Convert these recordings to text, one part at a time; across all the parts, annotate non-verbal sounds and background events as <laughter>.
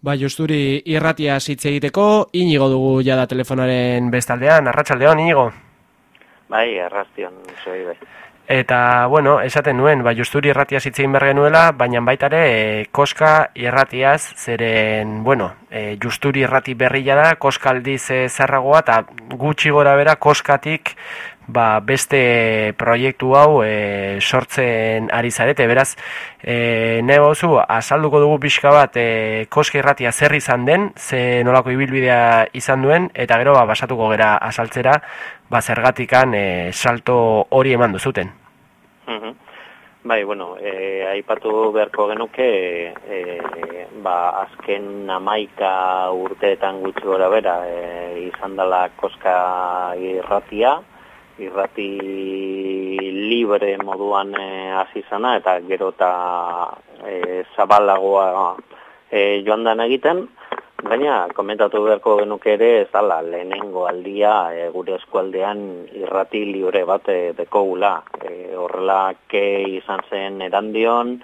Ba, justuri irratia hitz egiteko, inigo dugu jada telefonaren bestaldean, arratsaldean inigo? Bai, arrastion, zoi bai. Eta, bueno, esaten nuen, ba, justuri irratiaz hitzein behar genuela, baina baitare e, koska irratiaz, zeren, bueno, e, justuri irrati berria da, koska aldiz e, zerragoa, eta gutxi gora bera koskatik ba, beste proiektu hau e, sortzen ari zarete, beraz, e, nahi azalduko dugu pixka bat e, koska irratia zer izan den, ze nolako ibilbidea izan duen, eta gero ba, basatuko gera azaltzera, ba, zergatikan e, salto hori eman duzuten. Bai, bueno, e, aipatu beharko genuke, e, ba, azken amaika urteetan gutxi gora bera, e, izan dela koska irratia, irrati libre moduan hasi zana eta gero eta e, zabalagoa e, joan den egiten, Baina, komentatu beharko genuke ere, ez dala, lehenengo aldia e, gure eskualdean irrati libre bat e, deko gula. E, horrela, ke izan zen erandion,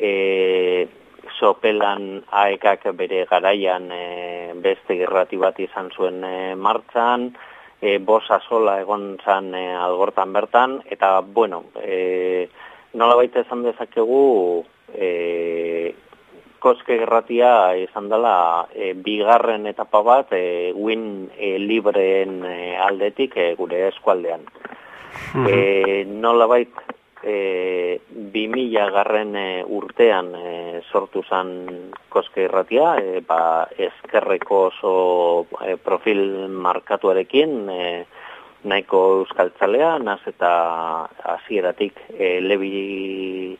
e, sopelan aekak bere garaian e, beste irrati bat izan zuen e, martzan, e, bosa sola egon zan e, algortan bertan, eta, bueno, e, nola baita esan dezakegu, e, koske gerratia izan dela e, bigarren etapa bat e, win e, libreen e, aldetik e, gure eskualdean. Mm -hmm. nola bait, e, bi mila garren e, urtean e, sortu zen koske gerratia, e, ba, ezkerreko oso e, profil markatuarekin, e, nahiko euskaltzalea, naz eta hasieratik e, lebi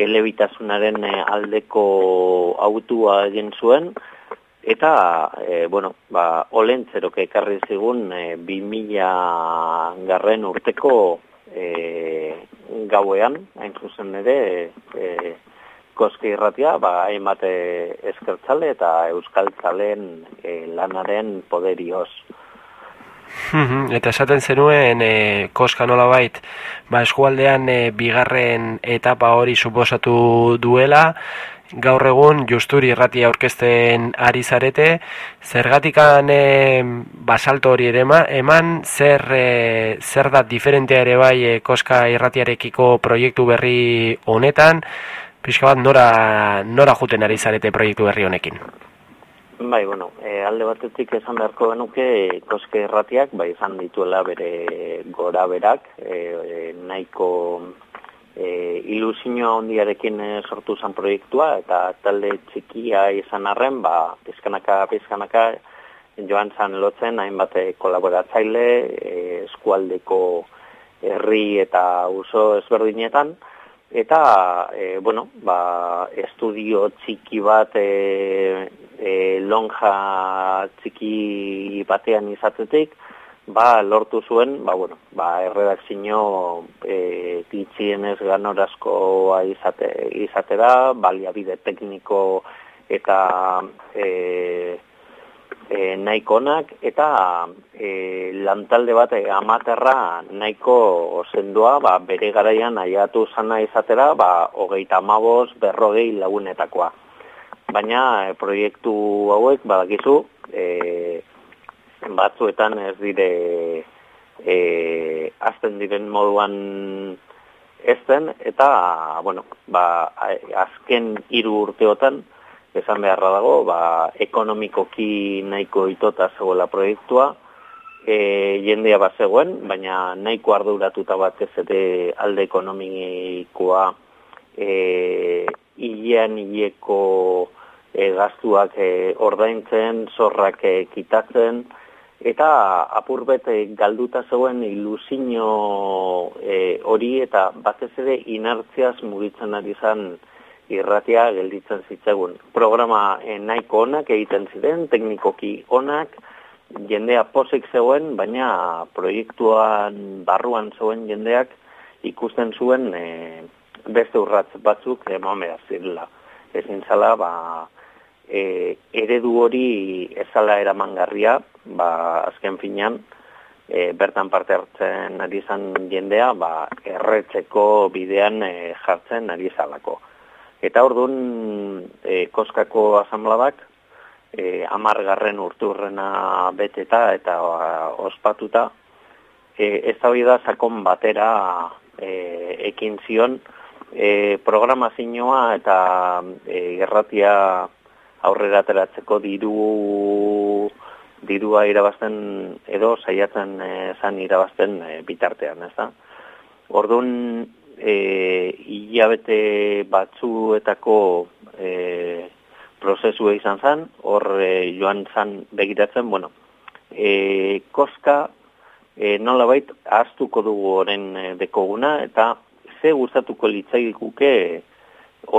elebitasunaren eh, aldeko autua egin zuen, eta, e, bueno, ba, olentzerok ekarri zigun e, 2000 garren urteko e, gauean, hain zuzen ere, e, koske irratia, ba, hainbat eskertzale eta euskaltzaleen e, lanaren poderioz. Eta esaten zenuen e, koska nola bait, ba, eskualdean e, bigarren etapa hori suposatu duela, gaur egun justuri irratia aurkezten ari zarete, zergatikan e, basalto hori ere eman, zer, e, zer da diferentea ere bai e, koska irratiarekiko proiektu berri honetan, pixka bat nora, nora juten ari zarete proiektu berri honekin? Bai, bueno, e, alde batetik esan beharko genuke koske erratiak, bai, izan dituela bere gora berak, e, nahiko e, ilusio ondiarekin sortu zen proiektua, eta talde txikia izan arren, ba, pizkanaka, pizkanaka, joan zan lotzen, hainbat kolaboratzaile, e, eskualdeko herri eta uso ezberdinetan, eta, e, bueno, ba, estudio txiki bat, e, e, lonja txiki batean izatetik, ba, lortu zuen, ba, bueno, ba, erredakzio e, ditzienez ganorazkoa izate, izatera, baliabide tekniko eta e, e, nahiko onak, eta e, lantalde bat e, amaterra nahiko zendua, ba, bere garaian aiatu zana izatera, ba, hogeita amabos berrogei lagunetakoa. Baina e, proiektu hauek badakizu e, batzuetan ez dire e, azten diren moduan ezten eta bueno, ba, azken hiru urteotan esan beharra dago ba, ekonomikoki nahiko itota zegoela proiektua e, jendea bat zegoen, baina nahiko arduratuta bat ez alde ekonomikoa e, hilean hileko e, gaztuak e, ordaintzen, zorrak e, kitatzen, eta apurbet galduta zegoen ilusino e, hori eta batez ere inertziaz mugitzen ari zen irratia gelditzen zitzegun. Programa e, nahiko onak egiten ziren, teknikoki onak, jendea posik zegoen, baina proiektuan barruan zegoen jendeak ikusten zuen e, beste urratz batzuk eman behar zirela. Ezin zala, ba, e, eredu hori ezala eramangarria, ba, azken finean, e, bertan parte hartzen ari izan jendea, ba, erretzeko bidean e, jartzen ari zalako. Eta orduan e, Koskako asamladak e, amargarren urturrena beteta eta ospatuta e, ez da sakon batera e, ekin zion e, programazioa eta e, erratia aurrera ateratzeko diru dirua irabazten edo saiatzen zan irabazten bitartean, ez da? Orduan, e, hilabete batzuetako e, prozesua izan zen, hor e, joan zen begiratzen, bueno, e, koska e, nola bait ahaztuko dugu oren e, dekoguna, eta ze gustatuko litzaiguke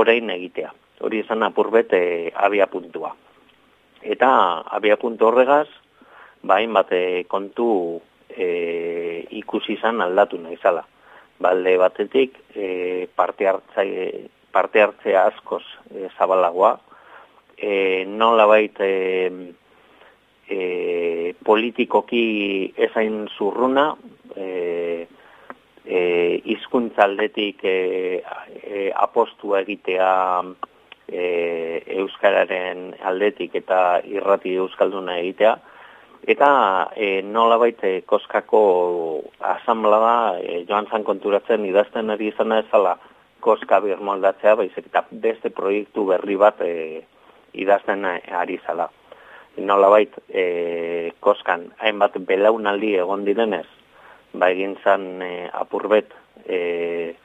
orain egitea. Hori izan apurbet e, abia puntua. Eta abia puntu horregaz, bain ba, bate kontu e, ikusi izan aldatu nahi zala balde batetik e, parte hartzai parte hartzea askoz e, zabalagoa e, nola bait e, e, politikoki ezain zurruna e, e, izkuntzaldetik e, e, apostua egitea e, euskararen aldetik eta irrati euskalduna egitea Eta e, nola baita e, koskako asamla da, e, joan zan konturatzen idazten ari izan ezala koska birmoldatzea, baizik eta beste proiektu berri bat e, idazten ari zala. Nola baita e, koskan hainbat belaunaldi egon direnez, ba egin zan e, apurbet, e,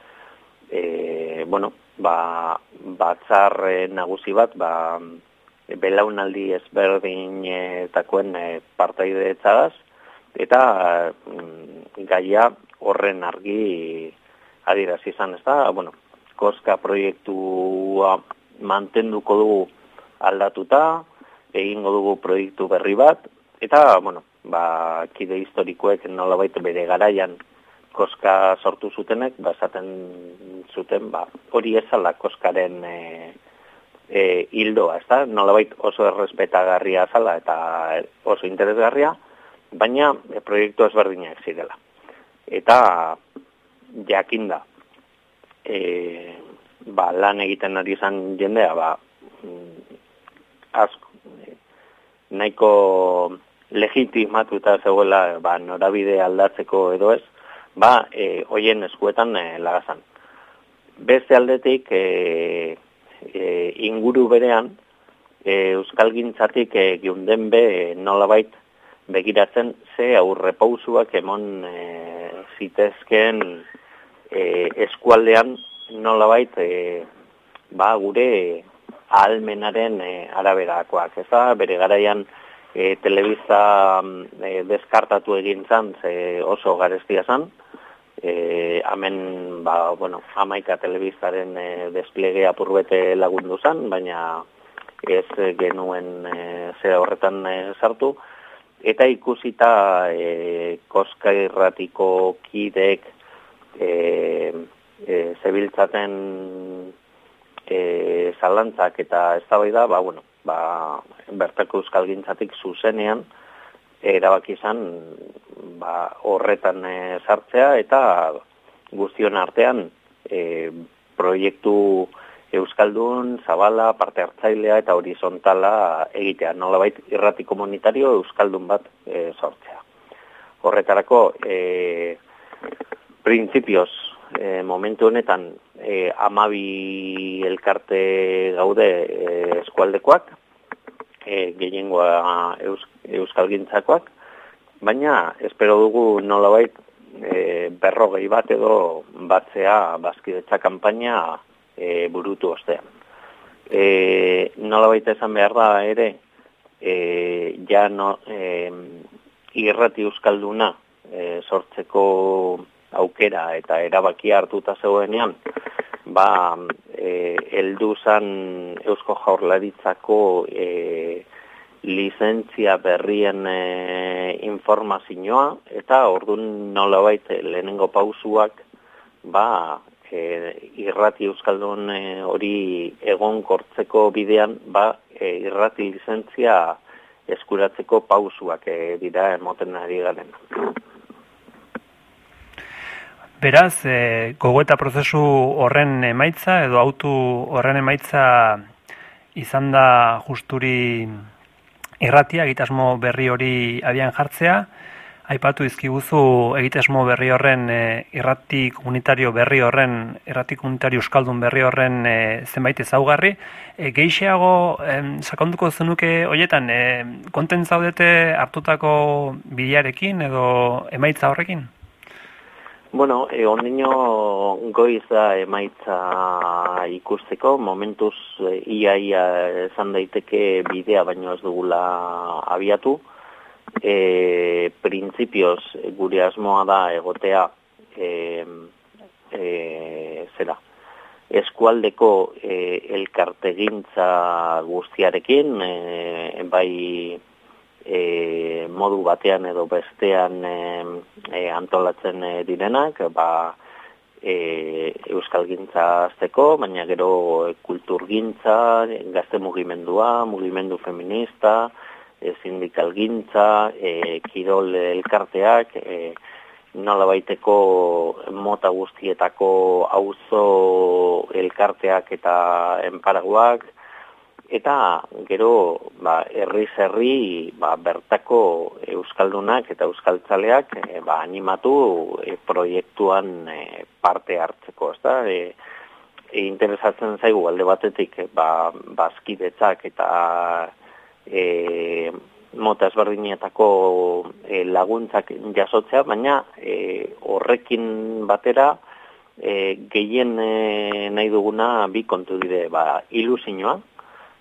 e, bueno, ba, batzar e, nagusi bat, ba, belaunaldi ezberdinetakoen e, partaide etzagaz, eta mm, gaia horren argi adiraz izan, ez da, bueno, koska proiektua mantenduko dugu aldatuta, egingo dugu proiektu berri bat, eta, bueno, ba, kide historikoek nola baita bere garaian koska sortu zutenek, ba, esaten zuten, ba, hori ezala koskaren e, e, hildoa, ez da? Nolabait oso errespetagarria zala eta oso interesgarria, baina e, proiektu ezberdinak zirela. Eta jakinda, e, ba, lan egiten ari izan jendea, ba, mm, asko, nahiko legitimatu eta zegoela ba, norabide aldatzeko edo ez, ba, e, hoien eskuetan e, lagazan. Beste aldetik, e, e, inguru berean e, euskal gintzatik e, giunden be e, nolabait begiratzen ze aurre pausuak emon e, zitezken e, eskualdean nolabait e, ba gure almenaren e, araberakoak ez da bere garaian e, telebista e, deskartatu egin zan ze oso garestia zan e, hemen ba, bueno, amaika telebiztaren e, desplege apurbete lagundu zan, baina ez genuen e, zera horretan e, sartu. Eta ikusita e, koska irratiko kidek e, e, zebiltzaten e, zalantzak eta ez da ba, bueno, ba, bertako euskal gintzatik zuzenean, erabaki izan ba, horretan e, sartzea eta guztion artean e, proiektu euskaldun, zabala, parte hartzailea eta horizontala egitea. Nolabait irrati komunitario euskaldun bat e, sortzea. Horretarako e, printzipioz e, momentu honetan e, amabi elkarte gaude e, eskualdekoak, e, gehiengoa eus, euskal gintzakoak, baina espero dugu nolabait e, berrogei bat edo batzea bazkidetza kanpaina e, burutu ostean. E, nolabait esan behar da ere, e, ja no, e, irrati euskalduna e, sortzeko aukera eta erabakia hartuta zeuenean, ba, e, eldu zan Eusko Jaurlaritzako e, lizentzia berrien e, informazioa, eta ordun nolabait lehenengo pausuak, ba, e, irrati Euskaldun e, hori egon kortzeko bidean, ba, e, irrati lizentzia eskuratzeko pausuak e, dira emoten ari garen. Beraz, e, gogoeta prozesu horren emaitza edo autu horren emaitza izan da justuri irratia egitasmo berri hori abian jartzea, aipatu izkiguzu egitasmo berri horren e, irrati komunitario berri horren, irrati komunitario euskaldun berri horren e, zenbait ezaugarri. E, geixeago e, sakonduko zenuke hoietan, e, konten zaudete hartutako bidearekin edo emaitza horrekin? Bueno, e, ondino goiz da emaitza ikusteko, momentuz e, ia ia esan daiteke bidea baino ez dugula abiatu. E, Printzipioz gure asmoa da egotea e, e, zera, eskualdeko e, elkartegintza guztiarekin, e, bai e, modu batean edo bestean e, e, antolatzen e, direnak, ba, e, euskal gintza azteko, baina gero kultur gintza, gazte mugimendua, mugimendu feminista, e, sindikal gintza, e, kirol elkarteak, e, nola baiteko mota guztietako auzo elkarteak eta enparaguak, eta gero ba herri herri ba, bertako euskaldunak eta euskaltzaleak e, ba, animatu e, proiektuan e, parte hartzeko, ezta? E, e, interesatzen zaigu alde batetik ba bazkidetzak eta e, mota ezberdinetako e, laguntzak jasotzea, baina e, horrekin batera e, gehien e, nahi duguna bi kontu dire, ba ilusioa,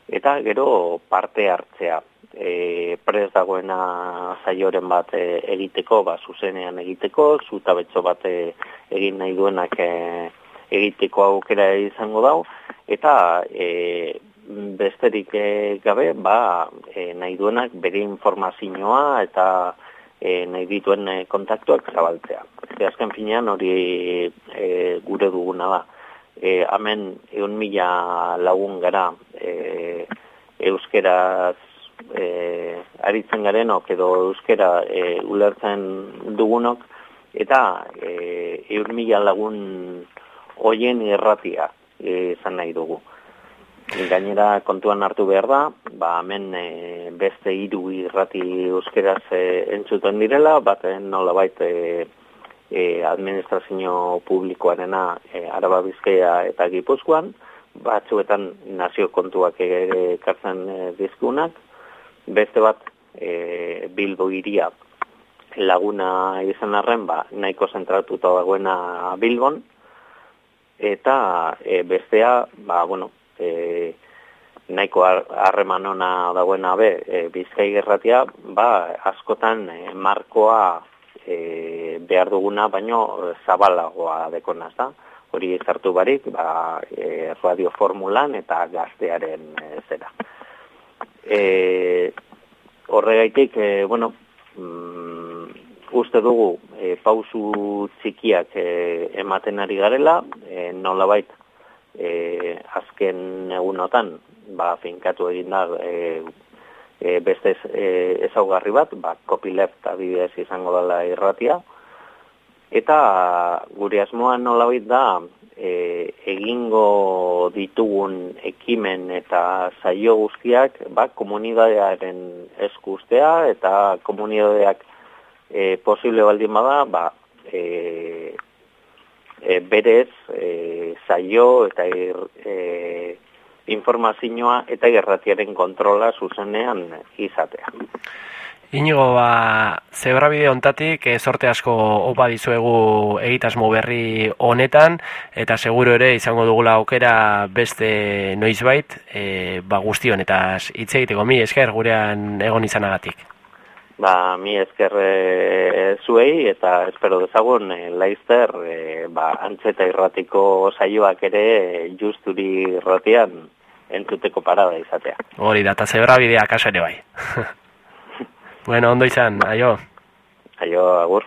eta gero parte hartzea. E, prez dagoena zaioren bat e, egiteko, ba, zuzenean egiteko, zuta betxo bat e, egin nahi duenak e, egiteko aukera izango dau, eta e, besterik e, gabe, ba, e, nahi duenak bere informazioa eta e, nahi dituen e, kontaktuak zabaltzea. E, azken finean hori e, gure duguna da. E, hemen egun mila lagun gara e, euskeraz e, aritzen garenok edo euskera e, ulertzen dugunok eta e, eur mila lagun hoien erratia izan nahi dugu. Gainera kontuan hartu behar da, ba, hemen e, beste hiru irrati euskeraz e, entzuten direla, baten nola baita e, e, administrazio publikoarena e, araba bizkaia eta gipuzkoan, batzuetan nazio kontuak ekartzen e, dizkunak, beste bat e, Bilbo iria laguna izan arren, ba, nahiko zentratuta dagoena Bilbon, eta e, bestea, ba, bueno, e, nahiko harreman ona dagoena be, e, bizkai gerratia, ba, askotan e, markoa e, behar duguna, baino zabalagoa dekonaz da hori zartu barik, ba, e, radioformulan eta gaztearen e, zera. E, horregaitik, e, bueno, mm, uste dugu e, pausu txikiak e, ematen ari garela, e, nola bait, e, azken egunotan, ba, finkatu egin da, e, e, beste e, ezaugarri bat, ba, copyleft adibidez izango dela irratia, Eta gure asmoa nolabait da e, egingo ditugun ekimen eta saio guztiak ba, komunidadearen eskustea eta komunidadeak e, posible baldin bada ba, e, e, berez e, saio eta e, informazioa eta gerratiaren kontrola zuzenean izatea. Inigo, ba, zebra bide ontatik, e, sorte asko opa dizuegu egitasmo berri honetan, eta seguro ere izango dugula aukera beste noizbait, e, ba, guzti honetaz hitz egiteko, mi esker gurean egon izanagatik. Ba, mi esker e, zuei, eta espero dezagun, e, laizter, e, ba, antzeta irratiko saioak ere, e, justuri irratian, entzuteko parada izatea. Hori, data zebra bidea ere bai. <laughs> Bueno, ondo izan, aio. Aio, agur.